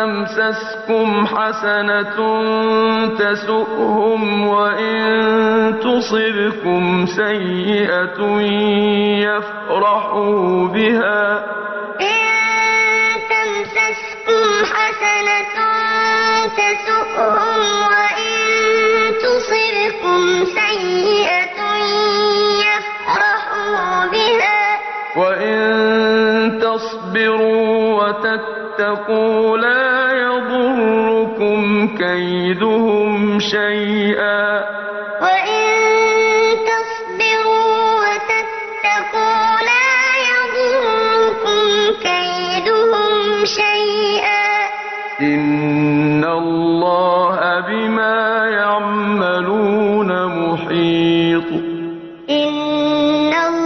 تمسسكم حسنة تسؤهم وإن تصبكم سيئة يفرحوا بها. حسنة تسؤهم وإن تصبكم سيئة يفرحوا بها. وإن تصبروا وتتقوا لا يضركم كيدهم شيئا وإن تصبروا وتتقوا لا يضركم كيدهم شيئا إن الله بما يعملون محيط إن الله